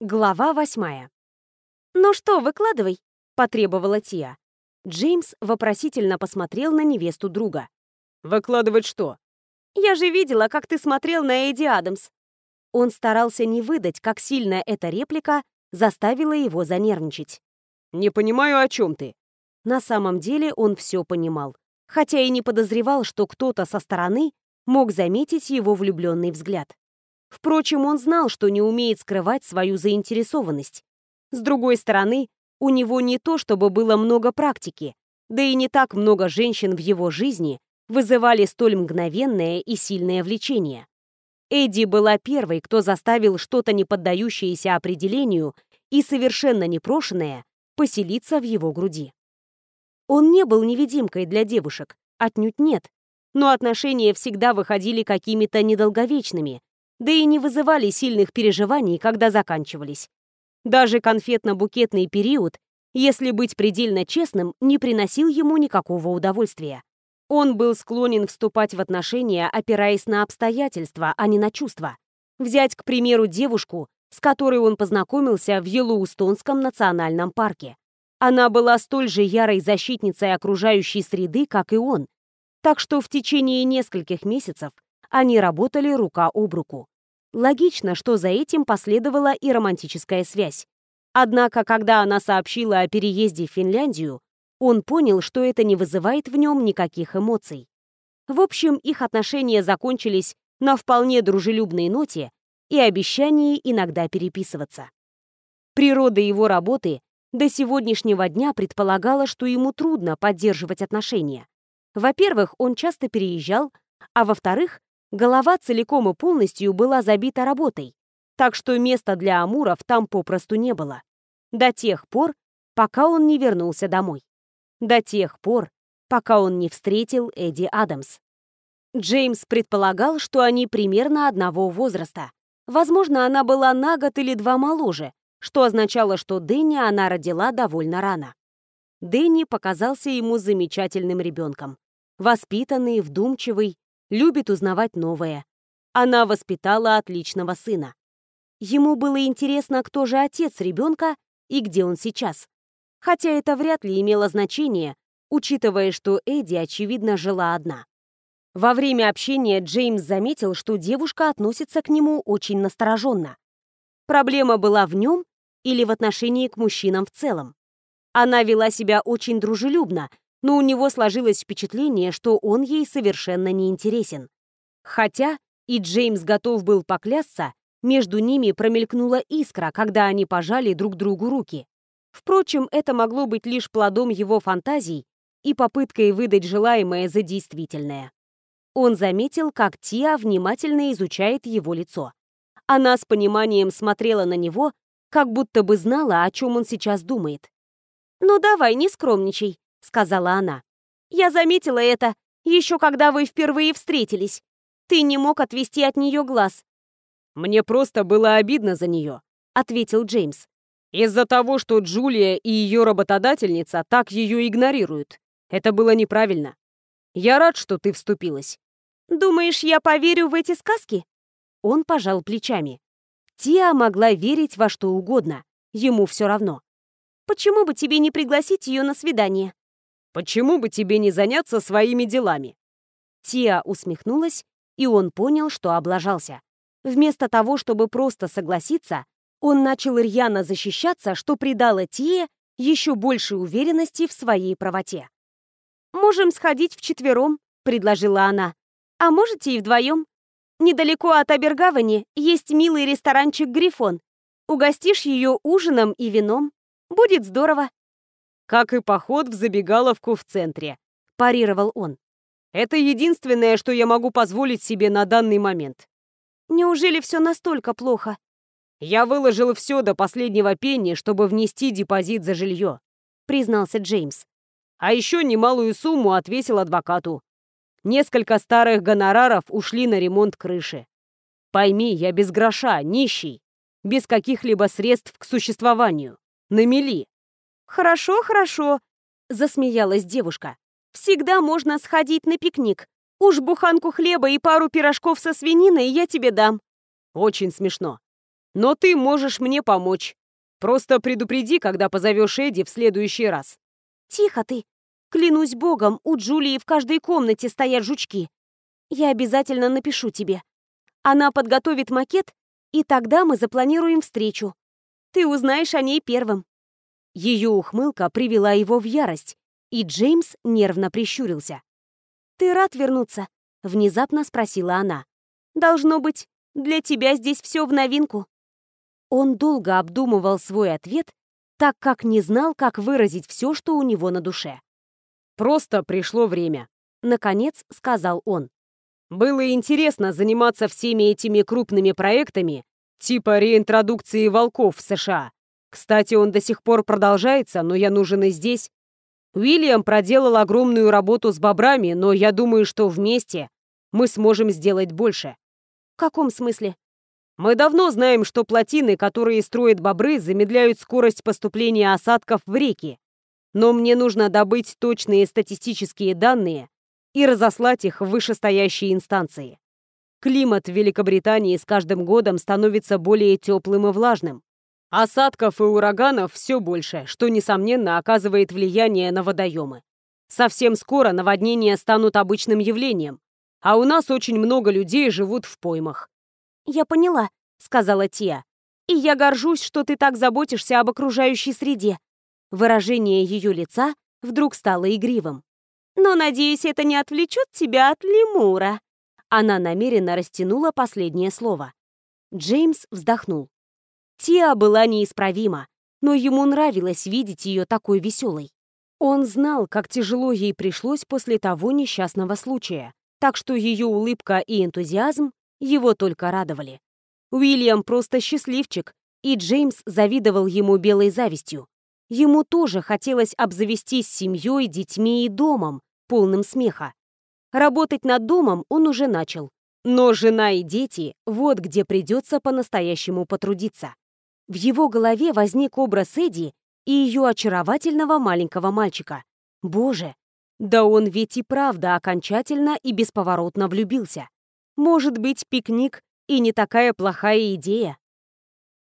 Глава восьмая. «Ну что, выкладывай», — потребовала Тия. Джеймс вопросительно посмотрел на невесту друга. «Выкладывать что?» «Я же видела, как ты смотрел на Эдди Адамс». Он старался не выдать, как сильно эта реплика заставила его занервничать. «Не понимаю, о чем ты». На самом деле он все понимал, хотя и не подозревал, что кто-то со стороны мог заметить его влюбленный взгляд. Впрочем, он знал, что не умеет скрывать свою заинтересованность. С другой стороны, у него не то, чтобы было много практики, да и не так много женщин в его жизни вызывали столь мгновенное и сильное влечение. Эдди была первой, кто заставил что-то не поддающееся определению и совершенно непрошенное поселиться в его груди. Он не был невидимкой для девушек, отнюдь нет, но отношения всегда выходили какими-то недолговечными, да и не вызывали сильных переживаний, когда заканчивались. Даже конфетно-букетный период, если быть предельно честным, не приносил ему никакого удовольствия. Он был склонен вступать в отношения, опираясь на обстоятельства, а не на чувства. Взять, к примеру, девушку, с которой он познакомился в Йеллоустонском национальном парке. Она была столь же ярой защитницей окружающей среды, как и он. Так что в течение нескольких месяцев они работали рука об руку. Логично, что за этим последовала и романтическая связь. Однако, когда она сообщила о переезде в Финляндию, он понял, что это не вызывает в нем никаких эмоций. В общем, их отношения закончились на вполне дружелюбной ноте и обещании иногда переписываться. Природа его работы до сегодняшнего дня предполагала, что ему трудно поддерживать отношения. Во-первых, он часто переезжал, а во-вторых, Голова целиком и полностью была забита работой, так что места для амуров там попросту не было. До тех пор, пока он не вернулся домой. До тех пор, пока он не встретил Эдди Адамс. Джеймс предполагал, что они примерно одного возраста. Возможно, она была на год или два моложе, что означало, что Дэнни она родила довольно рано. Дэнни показался ему замечательным ребенком. Воспитанный, вдумчивый, любит узнавать новое. Она воспитала отличного сына. Ему было интересно, кто же отец ребенка и где он сейчас. Хотя это вряд ли имело значение, учитывая, что Эдди, очевидно, жила одна. Во время общения Джеймс заметил, что девушка относится к нему очень настороженно. Проблема была в нем или в отношении к мужчинам в целом. Она вела себя очень дружелюбно, но у него сложилось впечатление, что он ей совершенно не интересен. Хотя, и Джеймс готов был поклясться, между ними промелькнула искра, когда они пожали друг другу руки. Впрочем, это могло быть лишь плодом его фантазий и попыткой выдать желаемое за действительное. Он заметил, как Тиа внимательно изучает его лицо. Она с пониманием смотрела на него, как будто бы знала, о чем он сейчас думает. «Ну давай, не скромничай», сказала она. «Я заметила это, еще когда вы впервые встретились. Ты не мог отвести от нее глаз». «Мне просто было обидно за нее», — ответил Джеймс. «Из-за того, что Джулия и ее работодательница так ее игнорируют. Это было неправильно. Я рад, что ты вступилась». «Думаешь, я поверю в эти сказки?» Он пожал плечами. Тиа могла верить во что угодно. Ему все равно. «Почему бы тебе не пригласить ее на свидание?» Почему бы тебе не заняться своими делами?» Тиа усмехнулась, и он понял, что облажался. Вместо того, чтобы просто согласиться, он начал рьяно защищаться, что придало Тие еще больше уверенности в своей правоте. «Можем сходить вчетвером», — предложила она. «А можете и вдвоем? Недалеко от Абергавани есть милый ресторанчик «Грифон». Угостишь ее ужином и вином. Будет здорово как и поход в забегаловку в центре», – парировал он. «Это единственное, что я могу позволить себе на данный момент». «Неужели все настолько плохо?» «Я выложил все до последнего пенни, чтобы внести депозит за жилье», – признался Джеймс. «А еще немалую сумму отвесил адвокату. Несколько старых гонораров ушли на ремонт крыши. Пойми, я без гроша, нищий, без каких-либо средств к существованию. На мели. «Хорошо, хорошо», — засмеялась девушка. «Всегда можно сходить на пикник. Уж буханку хлеба и пару пирожков со свининой я тебе дам». «Очень смешно. Но ты можешь мне помочь. Просто предупреди, когда позовешь Эдди в следующий раз». «Тихо ты! Клянусь богом, у Джулии в каждой комнате стоят жучки. Я обязательно напишу тебе. Она подготовит макет, и тогда мы запланируем встречу. Ты узнаешь о ней первым». Ее ухмылка привела его в ярость, и Джеймс нервно прищурился. «Ты рад вернуться?» — внезапно спросила она. «Должно быть, для тебя здесь все в новинку». Он долго обдумывал свой ответ, так как не знал, как выразить все, что у него на душе. «Просто пришло время», — наконец сказал он. «Было интересно заниматься всеми этими крупными проектами, типа реинтродукции волков в США. Кстати, он до сих пор продолжается, но я нужен и здесь. Уильям проделал огромную работу с бобрами, но я думаю, что вместе мы сможем сделать больше. В каком смысле? Мы давно знаем, что плотины, которые строят бобры, замедляют скорость поступления осадков в реки. Но мне нужно добыть точные статистические данные и разослать их в вышестоящие инстанции. Климат в Великобритании с каждым годом становится более теплым и влажным. Осадков и ураганов все больше, что, несомненно, оказывает влияние на водоемы. Совсем скоро наводнения станут обычным явлением, а у нас очень много людей живут в поймах. «Я поняла», — сказала Тия. «И я горжусь, что ты так заботишься об окружающей среде». Выражение ее лица вдруг стало игривым. «Но, надеюсь, это не отвлечет тебя от лемура». Она намеренно растянула последнее слово. Джеймс вздохнул. Тиа была неисправима, но ему нравилось видеть ее такой веселой. Он знал, как тяжело ей пришлось после того несчастного случая, так что ее улыбка и энтузиазм его только радовали. Уильям просто счастливчик, и Джеймс завидовал ему белой завистью. Ему тоже хотелось обзавестись семьей, детьми и домом, полным смеха. Работать над домом он уже начал. Но жена и дети — вот где придется по-настоящему потрудиться. В его голове возник образ Эдди и ее очаровательного маленького мальчика. Боже, да он ведь и правда окончательно и бесповоротно влюбился. Может быть, пикник и не такая плохая идея.